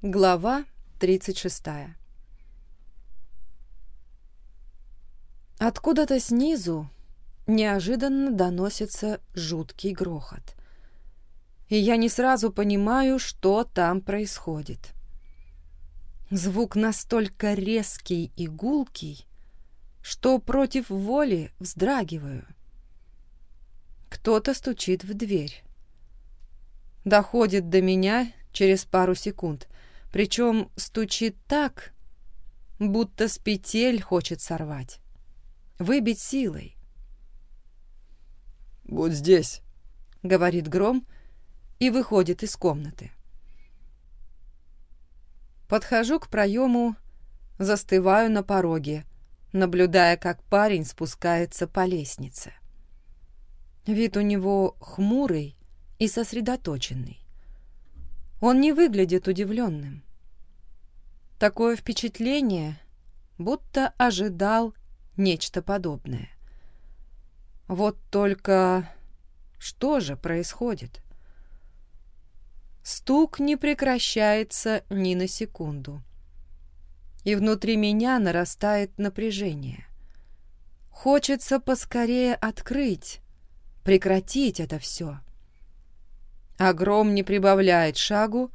Глава 36 Откуда-то снизу неожиданно доносится жуткий грохот. И я не сразу понимаю, что там происходит. Звук настолько резкий и гулкий, что против воли вздрагиваю. Кто-то стучит в дверь. Доходит до меня через пару секунд, причем стучит так, будто с петель хочет сорвать, выбить силой. «Будь здесь», — говорит Гром и выходит из комнаты. Подхожу к проему, застываю на пороге, наблюдая, как парень спускается по лестнице. Вид у него хмурый и сосредоточенный. Он не выглядит удивленным. Такое впечатление, будто ожидал нечто подобное. Вот только что же происходит? Стук не прекращается ни на секунду. И внутри меня нарастает напряжение. Хочется поскорее открыть, прекратить это все. Огром не прибавляет шагу,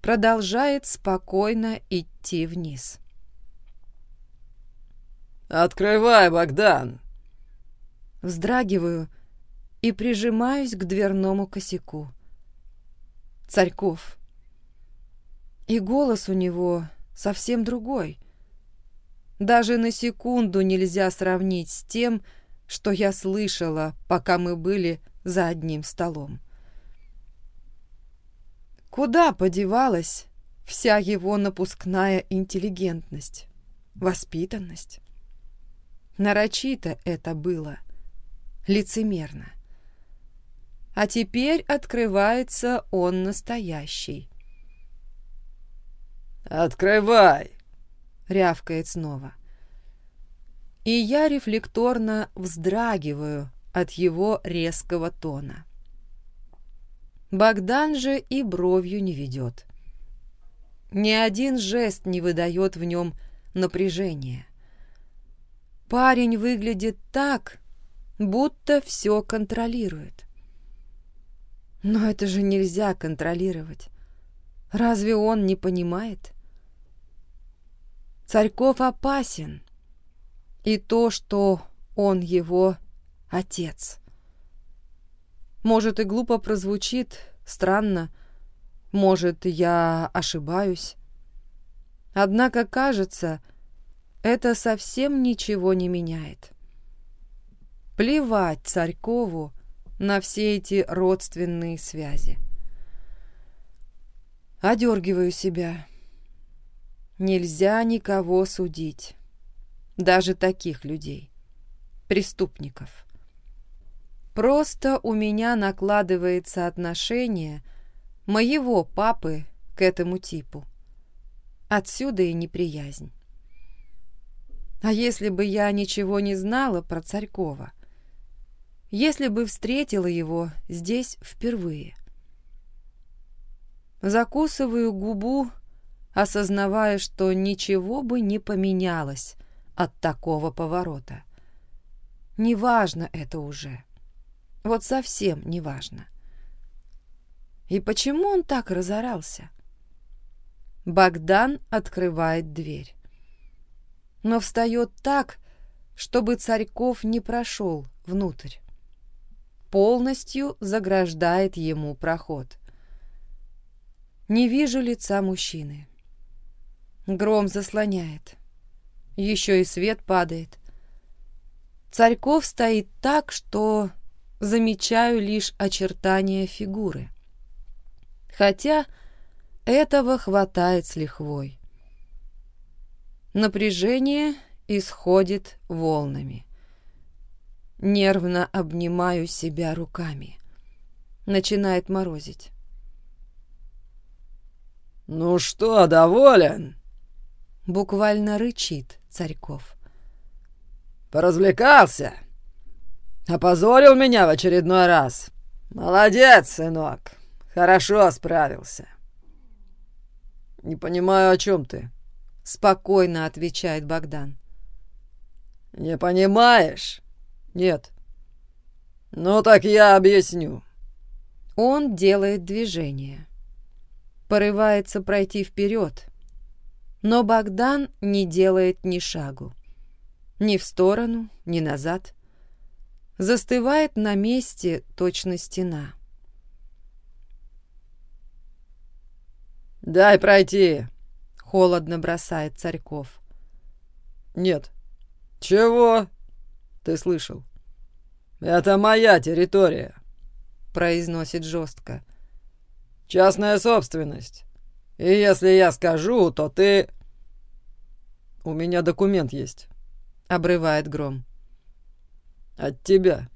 продолжает спокойно идти вниз. «Открывай, Богдан!» Вздрагиваю и прижимаюсь к дверному косяку. Царьков. И голос у него совсем другой. Даже на секунду нельзя сравнить с тем, что я слышала, пока мы были за одним столом. Куда подевалась вся его напускная интеллигентность, воспитанность? Нарочито это было, лицемерно. А теперь открывается он настоящий. «Открывай!» — рявкает снова. И я рефлекторно вздрагиваю от его резкого тона. Богдан же и бровью не ведет. Ни один жест не выдает в нем напряжения. Парень выглядит так, будто все контролирует. Но это же нельзя контролировать. Разве он не понимает? Царьков опасен. И то, что он его отец. Может, и глупо прозвучит, странно. Может, я ошибаюсь. Однако, кажется, это совсем ничего не меняет. Плевать Царькову на все эти родственные связи. Одергиваю себя. Нельзя никого судить. Даже таких людей. Преступников. Просто у меня накладывается отношение моего папы к этому типу. Отсюда и неприязнь. А если бы я ничего не знала про Царькова? Если бы встретила его здесь впервые? Закусываю губу, осознавая, что ничего бы не поменялось от такого поворота. Неважно это уже. Вот совсем неважно. И почему он так разорался? Богдан открывает дверь. Но встает так, чтобы Царьков не прошел внутрь. Полностью заграждает ему проход. Не вижу лица мужчины. Гром заслоняет. Еще и свет падает. Царьков стоит так, что замечаю лишь очертания фигуры. Хотя этого хватает с лихвой. Напряжение исходит волнами. Нервно обнимаю себя руками. Начинает морозить. «Ну что, доволен?» Буквально рычит Царьков. «Поразвлекался?» Опозорил меня в очередной раз. Молодец, сынок. Хорошо справился. «Не понимаю, о чем ты», — спокойно отвечает Богдан. «Не понимаешь?» «Нет». «Ну так я объясню». Он делает движение. Порывается пройти вперед, но Богдан не делает ни шагу. Ни в сторону, ни назад. Застывает на месте точно стена. «Дай пройти!» — холодно бросает Царьков. «Нет». «Чего?» «Ты слышал?» «Это моя территория», — произносит жестко. «Частная собственность. И если я скажу, то ты...» «У меня документ есть», — обрывает Гром. «От тебя».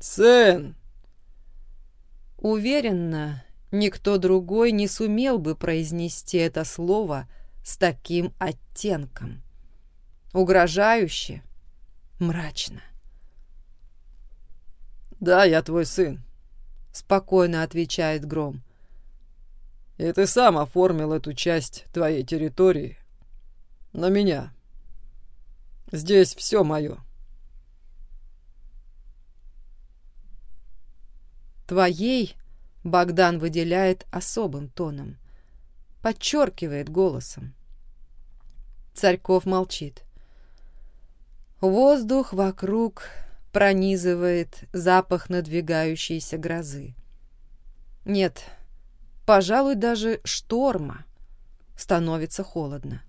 «Сын!» Уверенно, никто другой не сумел бы произнести это слово с таким оттенком. Угрожающе, мрачно. «Да, я твой сын», — спокойно отвечает Гром. И ты сам оформил эту часть твоей территории на меня. Здесь все мое. Твоей Богдан выделяет особым тоном, подчеркивает голосом. Царьков молчит. Воздух вокруг пронизывает запах надвигающейся грозы. Нет, пожалуй, даже шторма. Становится холодно.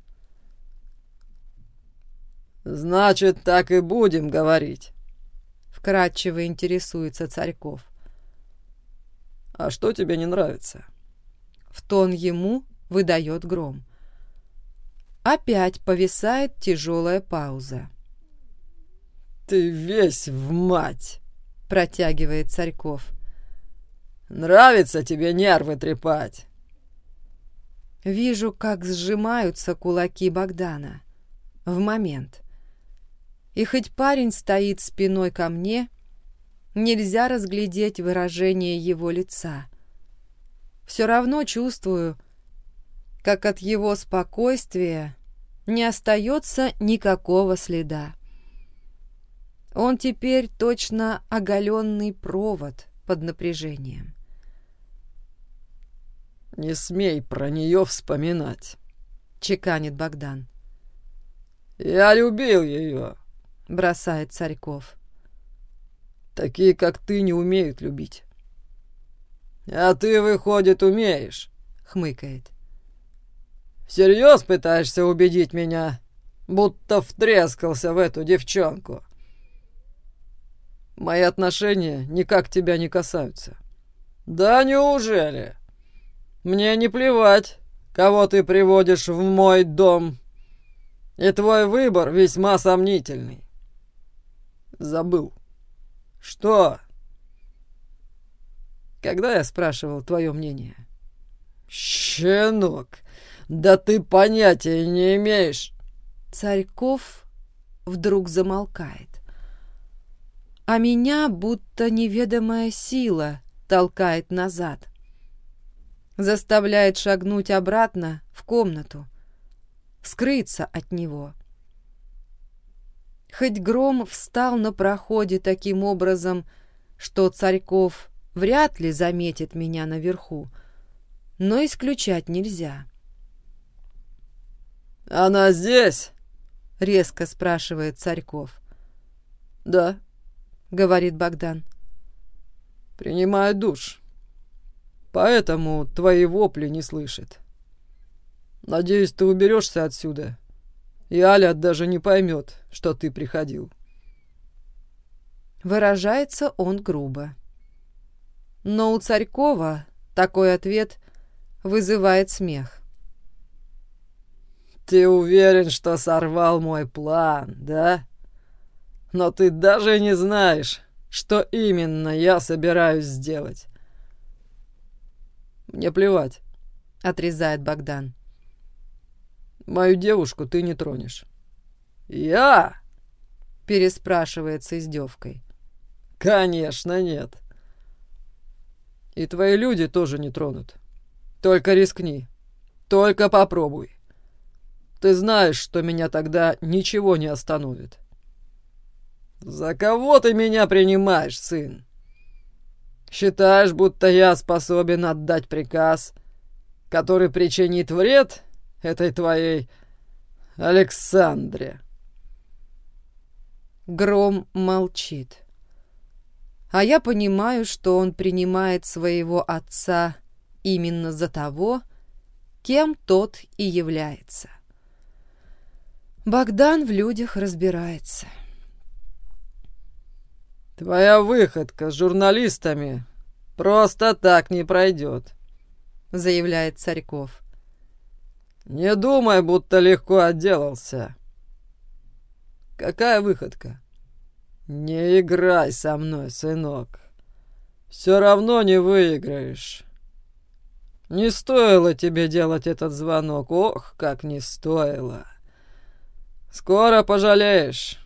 «Значит, так и будем говорить», — вкратчиво интересуется Царьков. «А что тебе не нравится?» В тон ему выдает гром. Опять повисает тяжелая пауза. «Ты весь в мать!» — протягивает Царьков. Нравится тебе нервы трепать?» Вижу, как сжимаются кулаки Богдана. В момент. И хоть парень стоит спиной ко мне, нельзя разглядеть выражение его лица. Все равно чувствую, как от его спокойствия не остается никакого следа. Он теперь точно оголенный провод под напряжением. «Не смей про нее вспоминать», — чеканит Богдан. «Я любил ее», — бросает Царьков. «Такие, как ты, не умеют любить». «А ты, выходит, умеешь», — хмыкает. «Всерьез пытаешься убедить меня, будто втрескался в эту девчонку?» «Мои отношения никак тебя не касаются». «Да неужели?» Мне не плевать, кого ты приводишь в мой дом. И твой выбор весьма сомнительный. Забыл. Что? Когда я спрашивал твое мнение? Щенок, да ты понятия не имеешь. Царьков вдруг замолкает. А меня будто неведомая сила толкает назад заставляет шагнуть обратно в комнату, скрыться от него. Хоть гром встал на проходе таким образом, что Царьков вряд ли заметит меня наверху, но исключать нельзя. «Она здесь?» — резко спрашивает Царьков. «Да», — говорит Богдан. «Принимаю душ». Поэтому твои вопли не слышит. Надеюсь, ты уберешься отсюда, и Аля даже не поймет, что ты приходил. Выражается он грубо. Но у Царькова такой ответ вызывает смех. «Ты уверен, что сорвал мой план, да? Но ты даже не знаешь, что именно я собираюсь сделать. «Мне плевать», — отрезает Богдан. «Мою девушку ты не тронешь». «Я?» — переспрашивает с издевкой. «Конечно нет». «И твои люди тоже не тронут. Только рискни. Только попробуй. Ты знаешь, что меня тогда ничего не остановит. За кого ты меня принимаешь, сын? Считаешь, будто я способен отдать приказ, который причинит вред этой твоей Александре?» Гром молчит. А я понимаю, что он принимает своего отца именно за того, кем тот и является. Богдан в людях разбирается. «Твоя выходка с журналистами просто так не пройдет», — заявляет Царьков. «Не думай, будто легко отделался». «Какая выходка?» «Не играй со мной, сынок. Все равно не выиграешь. Не стоило тебе делать этот звонок, ох, как не стоило. Скоро пожалеешь».